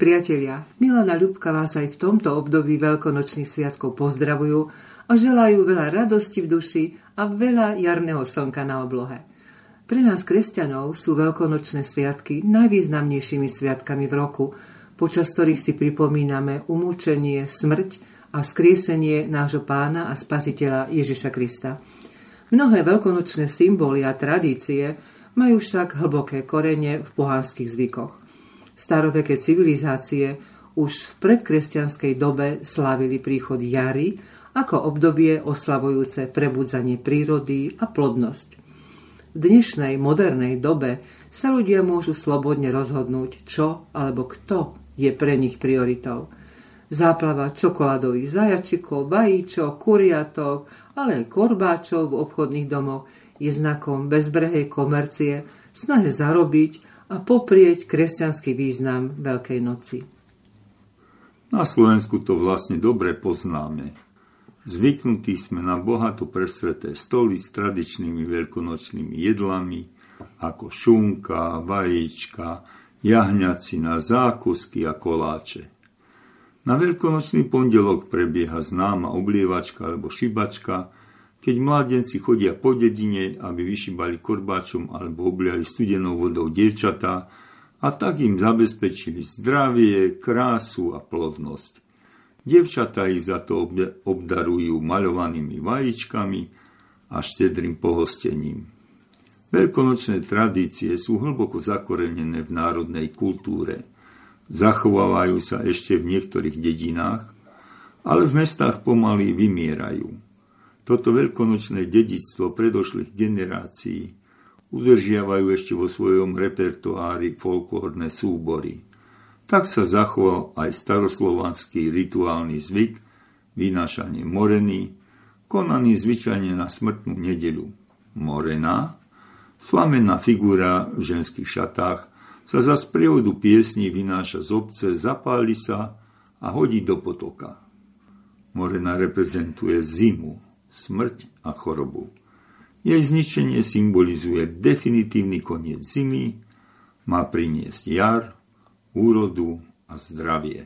priatelia, Milana Ľubka vás aj v tomto období veľkonočných sviatkov pozdravujú a želajú veľa radosti v duši a veľa jarného slnka na oblohe. Pre nás kresťanov sú veľkonočné sviatky najvýznamnejšími sviatkami v roku, počas ktorých si pripomíname umúčenie, smrť a skriesenie nášho pána a spasiteľa Ježiša Krista. Mnohé veľkonočné symboly a tradície majú však hlboké korene v pohánskych zvykoch. Staroveké civilizácie už v predkresťanskej dobe slavili príchod jary ako obdobie oslavujúce prebudzanie prírody a plodnosť. V dnešnej modernej dobe sa ľudia môžu slobodne rozhodnúť, čo alebo kto je pre nich prioritou. Záplava čokoládových zajačikov, vajíčok, kuriatov, ale aj korbáčov v obchodných domoch je znakom bezbrehej komercie, snahe zarobiť a poprieť kresťanský význam Veľkej noci. Na Slovensku to vlastne dobre poznáme. Zvyknutí sme na bohato presveté stoly s tradičnými veľkonočnými jedlami, ako šunka, vajíčka, jahňacina, zákusky a koláče. Na veľkonočný pondelok prebieha známa oblievačka alebo šibačka, keď mládenci chodia po dedine, aby vyšibali korbáčom alebo obliali studenou vodou dievčatá a tak im zabezpečili zdravie, krásu a plodnosť. Dievčatá ich za to obdarujú maľovanými vajíčkami a štedrým pohostením. Veľkonočné tradície sú hlboko zakorenené v národnej kultúre. Zachovávajú sa ešte v niektorých dedinách, ale v mestách pomaly vymierajú. Toto veľkonočné dedictvo predošlých generácií udržiavajú ešte vo svojom repertoári folklórne súbory. Tak sa zachoval aj staroslovanský rituálny zvyk, vynášanie moreny, konaný zvyčajne na smrtnú nedelu. Morena, slamená figura v ženských šatách, sa za sprievodu piesní vynáša z obce, zapáli sa a hodí do potoka. Morena reprezentuje zimu, smrť a chorobu. Jej zničenie symbolizuje definitívny koniec zimy, má priniesť jar, úrodu a zdravie.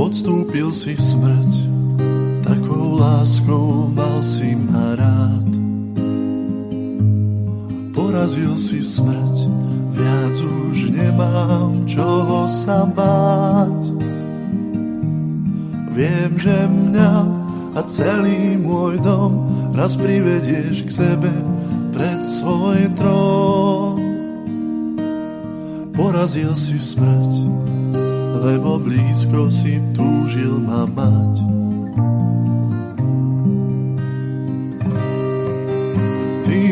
Podstúpil si smrť, láskou mal si ma rád. Porazil si smrť, viac už nemám čoho sa báť. Viem, že mňa a celý môj dom raz privedieš k sebe pred svoj trón. Porazil si smrť, lebo blízko si túžil ma mať.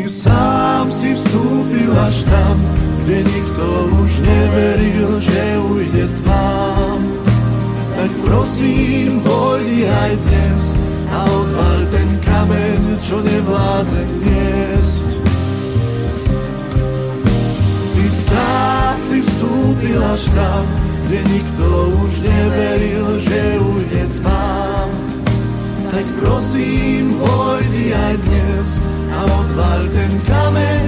Sám si vstúpil až tam, kde nikto už neveril, že ujde tvám. Tak prosím, vojdi aj dnes a odval ten kameň, čo nevládze niesť. Ty sám si vstúpil až tam, kde nikto už neveril, že ujde tvám. Tak prosím, vojdi aj dnes a odval ten kameň,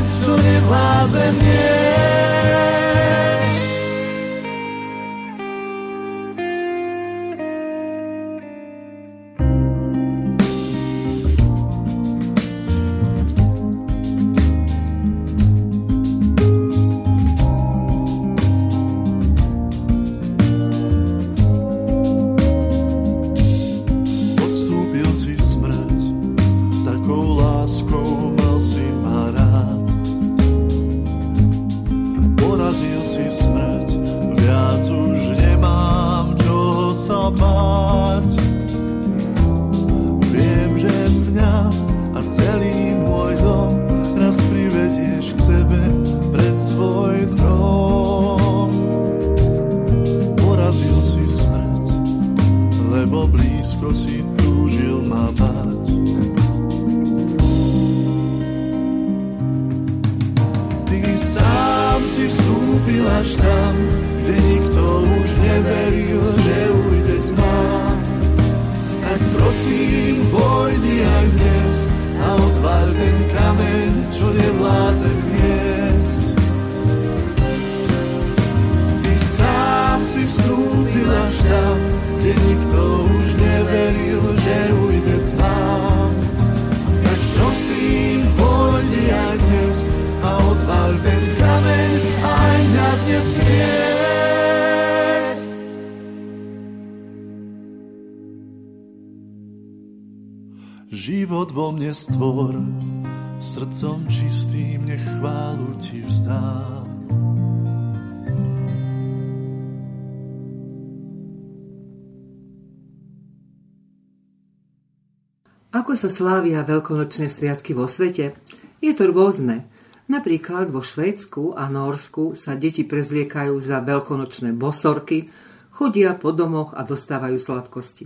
Ako sa slávia veľkonočné sviatky vo svete? Je to rôzne. Napríklad vo Švédsku a Norsku sa deti prezliekajú za veľkonočné bosorky, chodia po domoch a dostávajú sladkosti.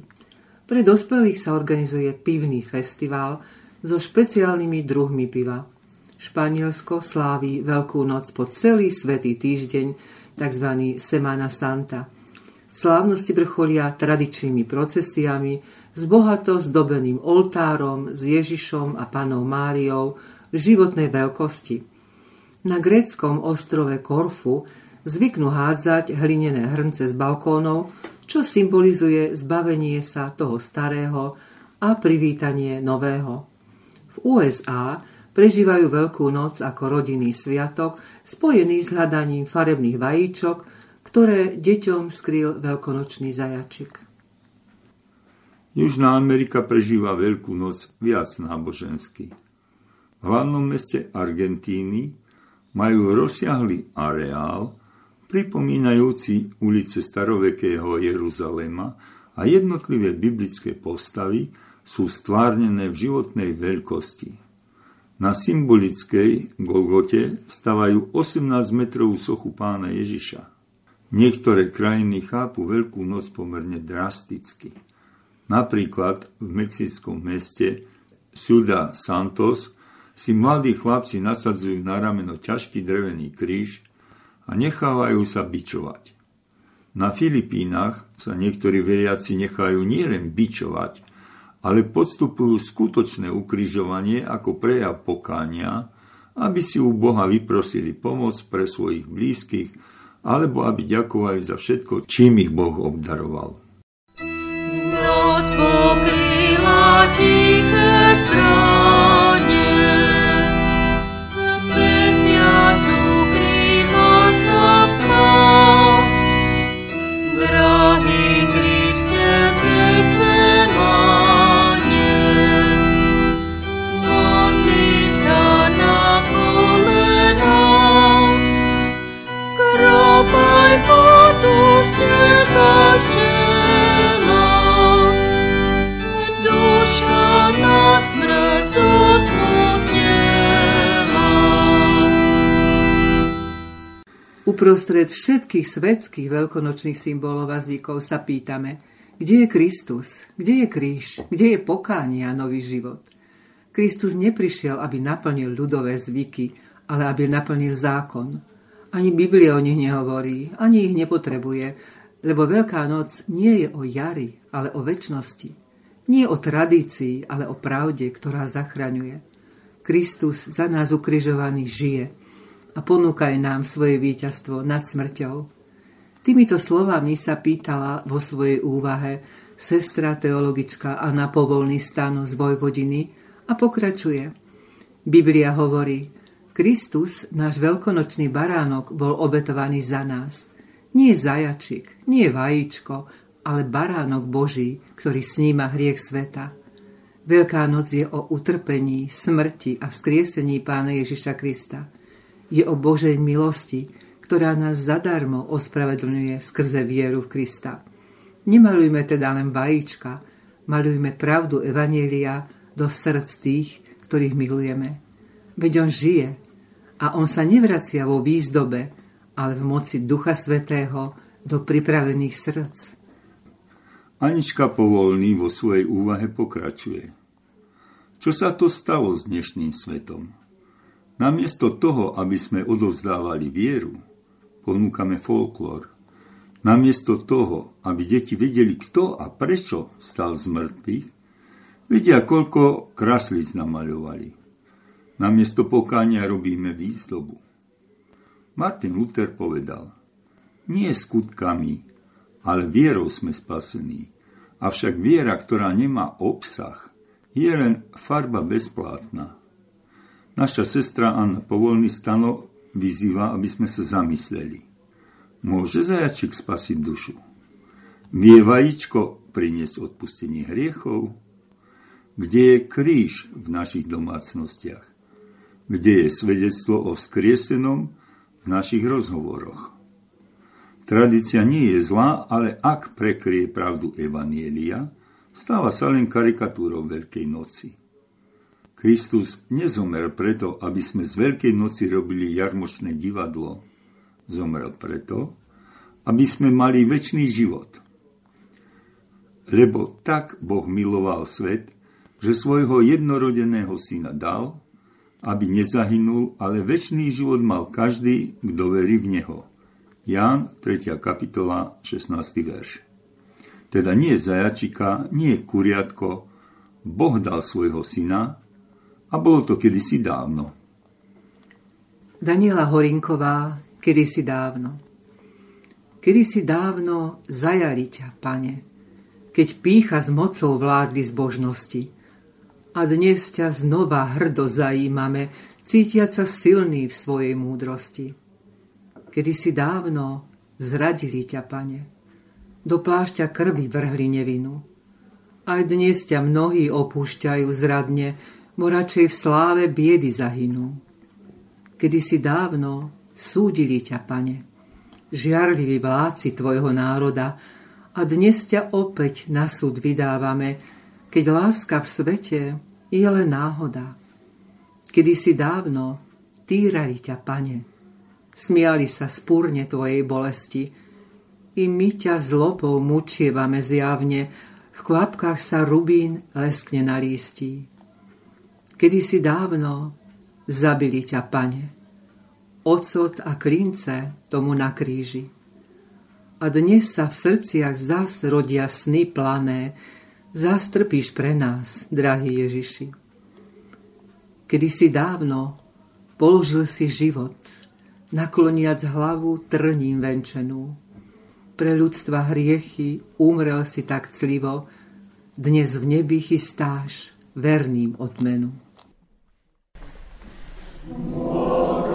Pre dospelých sa organizuje pivný festival so špeciálnymi druhmi piva. Španielsko sláví Veľkú noc po celý svetý týždeň, tzv. Semana Santa. Slávnosti vrcholia tradičnými procesiami s bohato zdobeným oltárom s Ježišom a panou Máriou životnej veľkosti. Na gréckom ostrove Korfu zvyknú hádzať hlinené hrnce z balkónov, čo symbolizuje zbavenie sa toho starého a privítanie nového. V USA prežívajú Veľkú noc ako rodinný sviatok, spojený s hľadaním farebných vajíčok, ktoré deťom skrýl veľkonočný zajačik. Južná Amerika prežíva Veľkú noc viac nábožensky. V hlavnom meste Argentíny majú rozsiahly areál, pripomínajúci ulice starovekého Jeruzalema a jednotlivé biblické postavy sú stvárnené v životnej veľkosti. Na symbolickej Golgote stavajú 18-metrovú sochu pána Ježiša. Niektoré krajiny chápu Veľkú noc pomerne drasticky. Napríklad v mexickom meste Ciudad Santos si mladí chlapci nasadzujú na rameno ťažký drevený kríž a nechávajú sa bičovať. Na Filipínach sa niektorí veriaci nechajú nielen bičovať, ale podstupujú skutočné ukrižovanie ako prejav pokánia, aby si u Boha vyprosili pomoc pre svojich blízkych, alebo aby ďakovali za všetko, čím ich Boh obdaroval. Pokryla Uprostred všetkých svetských veľkonočných symbolov a zvykov sa pýtame, kde je Kristus, kde je kríž, kde je pokánie a nový život. Kristus neprišiel, aby naplnil ľudové zvyky, ale aby naplnil zákon. Ani Biblia o nich nehovorí, ani ich nepotrebuje, lebo Veľká noc nie je o jari, ale o väčšnosti. Nie o tradícii, ale o pravde, ktorá zachraňuje. Kristus za nás ukrižovaný žije – a ponúkaj nám svoje víťazstvo nad smrťou. Týmito slovami sa pýtala vo svojej úvahe sestra teologička Anna Povolný stanu z Vojvodiny a pokračuje. Biblia hovorí, Kristus, náš veľkonočný baránok, bol obetovaný za nás. Nie zajačik, nie vajíčko, ale baránok Boží, ktorý sníma hriech sveta. Veľká noc je o utrpení, smrti a vzkriesení Pána Ježiša Krista – je o Božej milosti, ktorá nás zadarmo ospravedlňuje skrze vieru v Krista. Nemalujme teda len vajíčka, malujme pravdu Evanielia do srdc tých, ktorých milujeme. Veď on žije a on sa nevracia vo výzdobe, ale v moci Ducha Svetého do pripravených srdc. Anička Povolný vo svojej úvahe pokračuje. Čo sa to stalo s dnešným svetom? Namiesto toho, aby sme odovzdávali vieru, ponúkame folklór. Namiesto toho, aby deti vedeli, kto a prečo stal z mŕtvych, Vidia, koľko kraslíc namaľovali. Namiesto pokánia robíme výzdobu. Martin Luther povedal, nie skutkami, ale vierou sme spasení. Avšak viera, ktorá nemá obsah, je len farba bezplátna. Naša sestra Anna Povolný stano vyzýva, aby sme sa zamysleli. Môže zajačik spasiť dušu? Vie vajíčko priniesť odpustenie hriechov? Kde je kríž v našich domácnostiach? Kde je svedectvo o skriesenom v našich rozhovoroch? Tradícia nie je zlá, ale ak prekrie pravdu Evanielia, stáva sa len karikatúrou Veľkej noci. Kristus nezomrel preto, aby sme z Veľkej noci robili jarmočné divadlo. Zomrel preto, aby sme mali väčší život. Lebo tak Boh miloval svet, že svojho jednorodeného syna dal, aby nezahynul, ale väčší život mal každý, kto verí v Neho. Ján, 3. kapitola, 16. verš. Teda nie zajačika, nie kuriatko, Boh dal svojho syna a bolo to kedysi dávno. Daniela Horinková, kedysi dávno. Kedysi dávno zajali ťa, pane, keď pícha s mocou vládli zbožnosti. A dnes ťa znova hrdo zajímame, cítiaca silný v svojej múdrosti kedy si dávno zradili ťa, pane. Do plášťa krvi vrhli nevinu. Aj dnes ťa mnohí opúšťajú zradne, bo radšej v sláve biedy zahynú. Kedy si dávno súdili ťa, pane, žiarliví vláci tvojho národa, a dnes ťa opäť na súd vydávame, keď láska v svete je len náhoda. Kedy si dávno týrali ťa, pane, smiali sa spúrne tvojej bolesti. I my ťa zlobou mučievame zjavne, v kvapkách sa rubín leskne na lístí. Kedy si dávno zabili ťa, pane, ocot a klince tomu na kríži. A dnes sa v srdciach zas rodia sny plané, zas trpíš pre nás, drahý Ježiši. Kedy si dávno položil si život nakloniac hlavu trním venčenú. Pre ľudstva hriechy umrel si tak clivo, dnes v nebi chystáš verným odmenu. 我。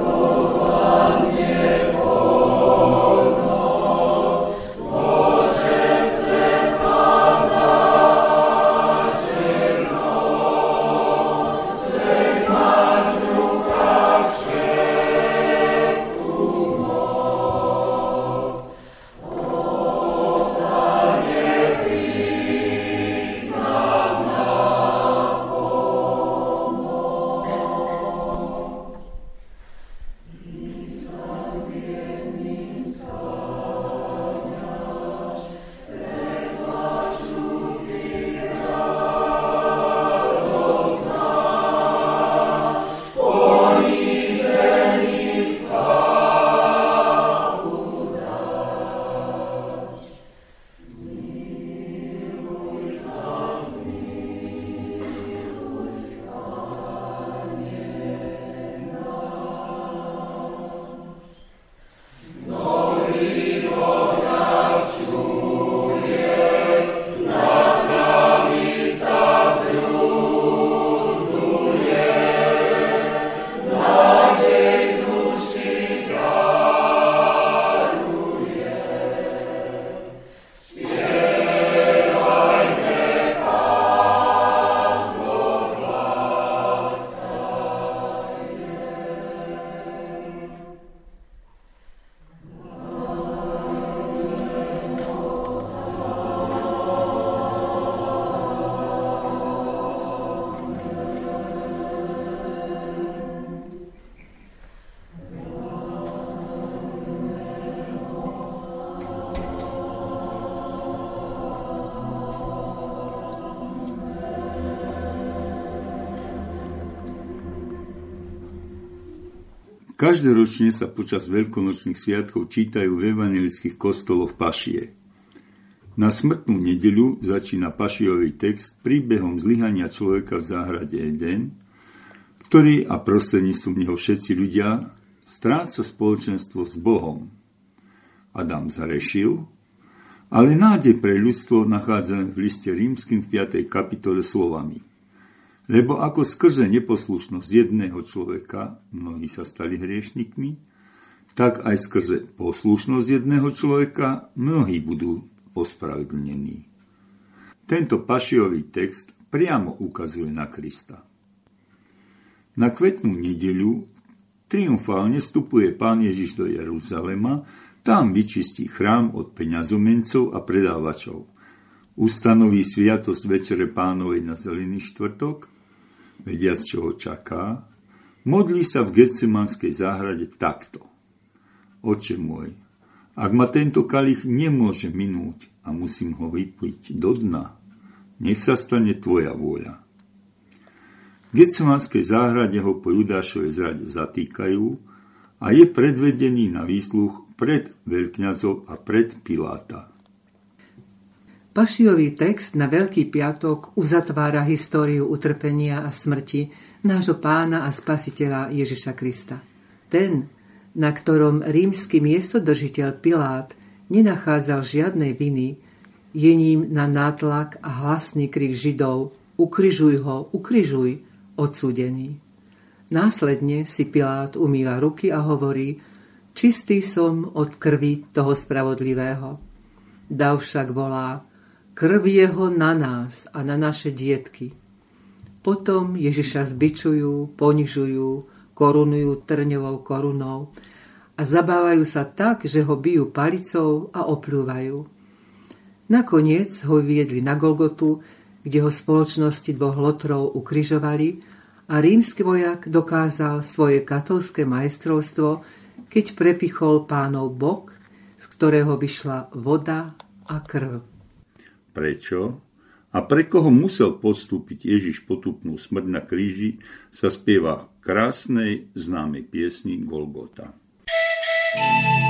Každoročne sa počas veľkonočných sviatkov čítajú v evangelických kostoloch pašie. Na smrtnú nedeľu začína Pašiový text príbehom zlyhania človeka v záhrade Eden, ktorý a prostredníctvom neho všetci ľudia stráca spoločenstvo s Bohom. Adam zarešil, ale nádej pre ľudstvo nachádzame v liste rímským v 5. kapitole slovami. Lebo ako skrze neposlušnosť jedného človeka mnohí sa stali hriešnikmi, tak aj skrze poslušnosť jedného človeka mnohí budú ospravedlnení. Tento pašiový text priamo ukazuje na Krista. Na kvetnú nedeľu triumfálne vstupuje pán Ježiš do Jeruzalema, tam vyčistí chrám od peňazomencov a predávačov. Ustanoví sviatosť Večere pánovej na zelený štvrtok, vediac čo ho čaká, modlí sa v Getsemanskej záhrade takto. Oče môj, ak ma tento kalich nemôže minúť a musím ho vypiť do dna, nech sa stane tvoja vôľa. V Getsemanskej záhrade ho po Judášovej zrade zatýkajú a je predvedený na výsluch pred veľkňazov a pred Piláta. Pašiový text na Veľký piatok uzatvára históriu utrpenia a smrti nášho pána a spasiteľa Ježiša Krista. Ten, na ktorom rímsky miestodržiteľ Pilát nenachádzal žiadnej viny, je ním na nátlak a hlasný krik Židov ukryžuj ho, ukryžuj, odsúdený. Následne si Pilát umýva ruky a hovorí čistý som od krvi toho spravodlivého. Dav však volá krv jeho na nás a na naše dietky. Potom Ježiša zbičujú, ponižujú, korunujú trňovou korunou a zabávajú sa tak, že ho bijú palicou a opľúvajú. Nakoniec ho viedli na Golgotu, kde ho spoločnosti dvoch lotrov ukryžovali a rímsky vojak dokázal svoje katolské majstrovstvo, keď prepichol pánov bok, z ktorého vyšla voda a krv. Prečo? A pre koho musel postúpiť Ježiš potupnú smrť na kríži, sa spieva krásnej známej piesni Golgota. thank you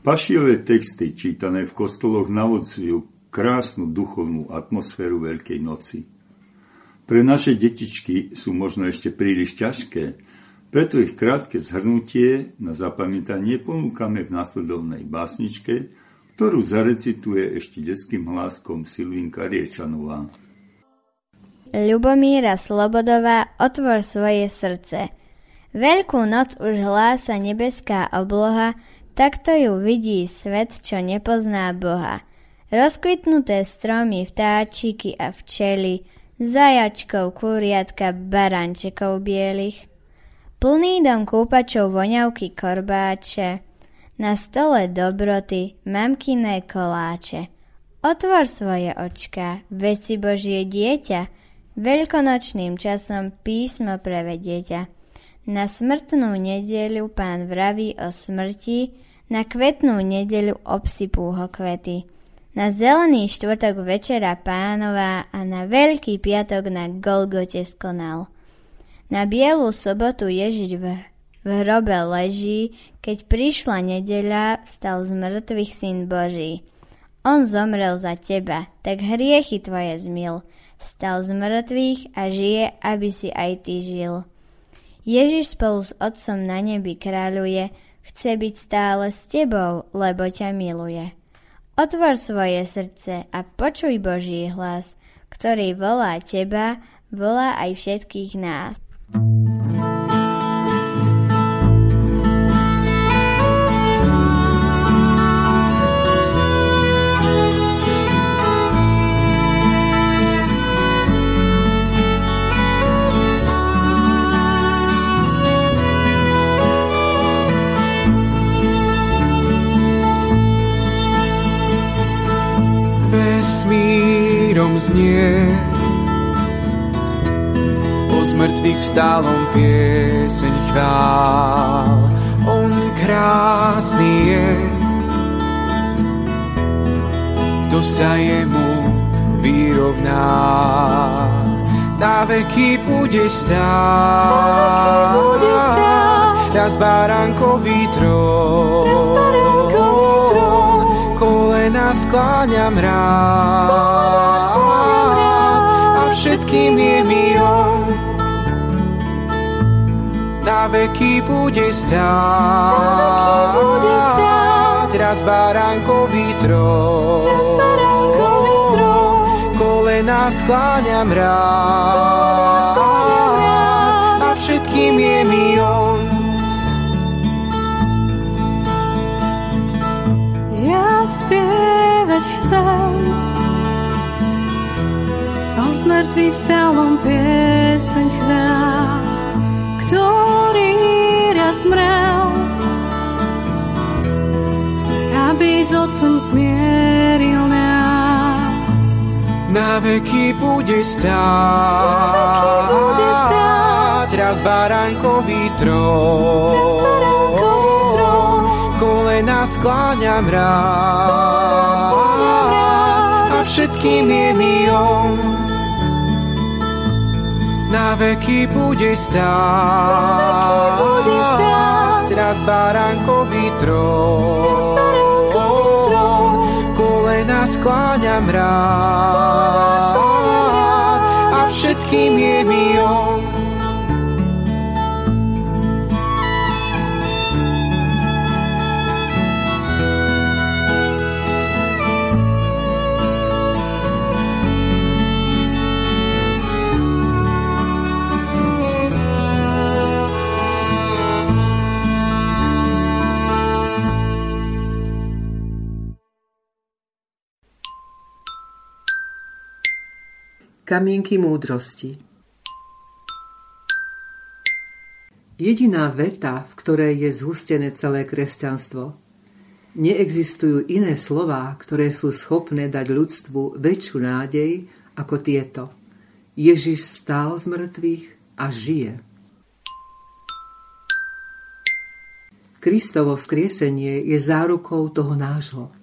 Pašiové texty čítané v kostoloch navodzujú krásnu duchovnú atmosféru Veľkej noci. Pre naše detičky sú možno ešte príliš ťažké, preto ich krátke zhrnutie na zapamätanie ponúkame v následovnej básničke, ktorú zarecituje ešte detským hláskom Silvinka Riečanová. Ľubomíra Slobodová, otvor svoje srdce. Veľkú noc už hlása nebeská obloha, Takto ju vidí svet, čo nepozná Boha. Rozkvitnuté stromy, vtáčiky a včely, zajačkov, kuriatka, barančekov bielých. Plný dom kúpačov voňavky korbáče, na stole dobroty, mamkiné koláče. Otvor svoje očka, veci Božie dieťa, veľkonočným časom písmo prevedieťa. Na smrtnú nedeľu pán vraví o smrti, na kvetnú nedeľu obsypú ho kvety. Na zelený štvrtok večera pánova a na veľký piatok na Golgote skonal. Na bielu sobotu Ježiš v, v hrobe leží, keď prišla nedeľa, stal z mŕtvych syn Boží. On zomrel za teba, tak hriechy tvoje zmil. Stal z mŕtvych a žije, aby si aj ty žil. Ježiš spolu s Otcom na nebi kráľuje, chce byť stále s tebou, lebo ťa miluje. Otvor svoje srdce a počuj Boží hlas, ktorý volá teba, volá aj všetkých nás. Znie. Po zmrtvých vstálom pieseň chvál, on krásny je. Kto sa jemu vyrovná, na veky bude stáť. Raz baránkový trón, raz baránkový trón, kolena skláňam rád. A všetkým je mi on na veky bude stáť raz baránkový trón. Kolena skláňam rád. a všetkým je mi on spievať chcem. O smrtvých vstalom pieseň chvál, ktorý raz mrel, aby s otcom zmieril nás. Na veky bude stáť, bude stáť raz baránkový trón. Raz baránkový kolena skláňam rád a všetkým je mi on. Na veky bude stáť, raz baránkový trón. Kolena skláňam rád a všetkým je mi on. Kamienky múdrosti Jediná veta, v ktorej je zhustené celé kresťanstvo. Neexistujú iné slová, ktoré sú schopné dať ľudstvu väčšiu nádej ako tieto. Ježiš vstal z mŕtvych a žije. Kristovo vzkriesenie je zárukou toho nášho.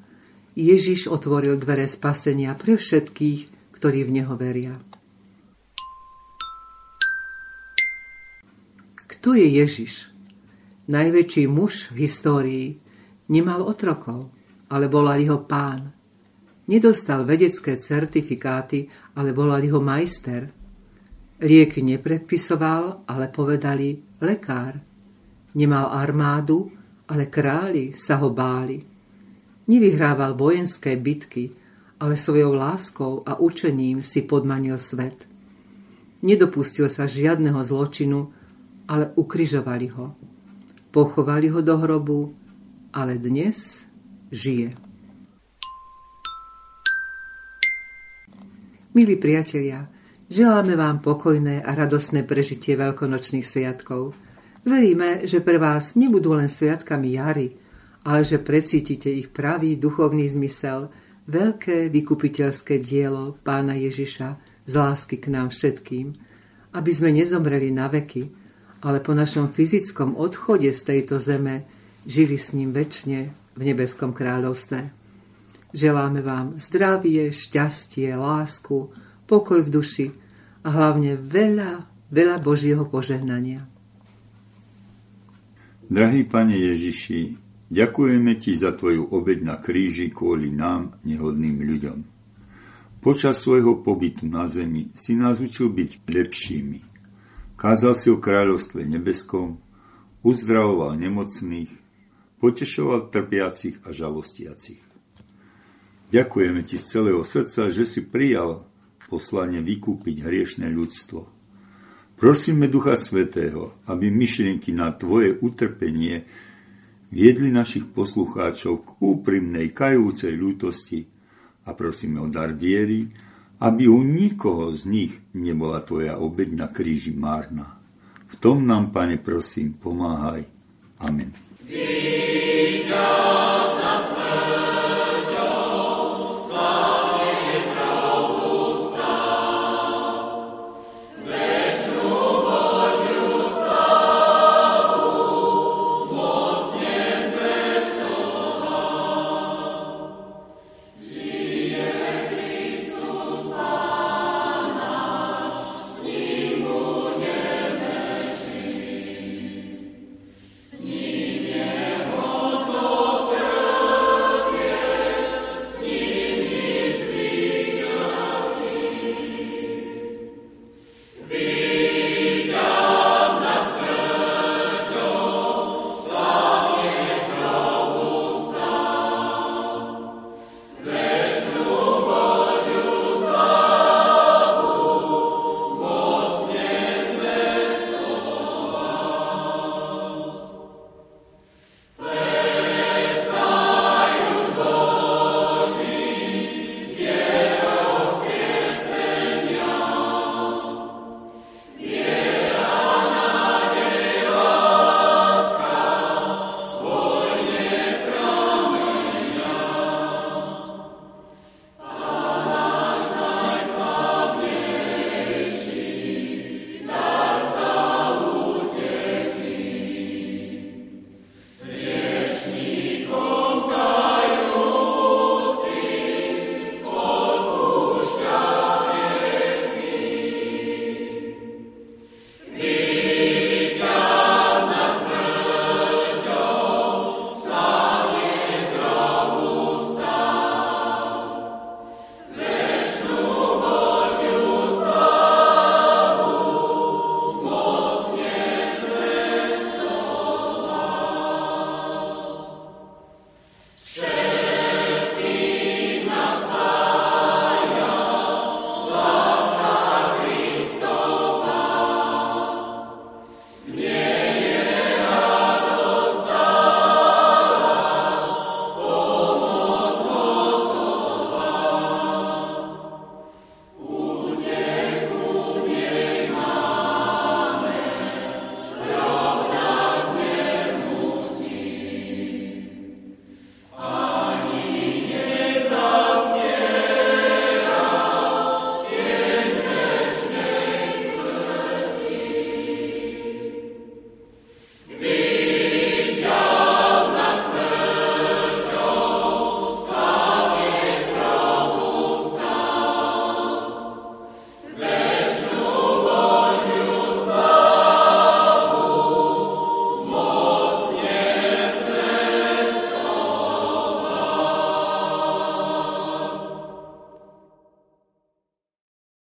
Ježiš otvoril dvere spasenia pre všetkých, ktorí v Neho veria. Kto je Ježiš? Najväčší muž v histórii, Nemal otrokov, ale volali ho pán. Nedostal vedecké certifikáty, ale volali ho majster. Lieky nepredpisoval, ale povedali lekár. Nemal armádu, ale králi sa ho báli. Nevyhrával vojenské bitky, ale svojou láskou a učením si podmanil svet. Nedopustil sa žiadneho zločinu, ale ukryžovali ho. Pochovali ho do hrobu, ale dnes žije. Milí priatelia, želáme vám pokojné a radosné prežitie veľkonočných sviatkov. Veríme, že pre vás nebudú len sviatkami jary, ale že precítite ich pravý duchovný zmysel, veľké vykupiteľské dielo pána Ježiša z lásky k nám všetkým, aby sme nezomreli na veky, ale po našom fyzickom odchode z tejto zeme žili s ním väčšine v nebeskom kráľovstve. Želáme vám zdravie, šťastie, lásku, pokoj v duši a hlavne veľa, veľa Božieho požehnania. Drahý Pane Ježiši, ďakujeme Ti za Tvoju obeď na kríži kvôli nám, nehodným ľuďom. Počas svojho pobytu na zemi si nás učil byť lepšími. Kázal si o kráľovstve nebeskom, uzdravoval nemocných, potešoval trpiacich a žalostiacich. Ďakujeme ti z celého srdca, že si prijal poslanie vykúpiť hriešne ľudstvo. Prosíme Ducha Svetého, aby myšlienky na Tvoje utrpenie viedli našich poslucháčov k úprimnej, kajúcej ľútosti a prosíme o dar viery, aby u nikoho z nich nebola Tvoja obeď na kríži márna. V tom nám, Pane, prosím, pomáhaj. Amen. Viďa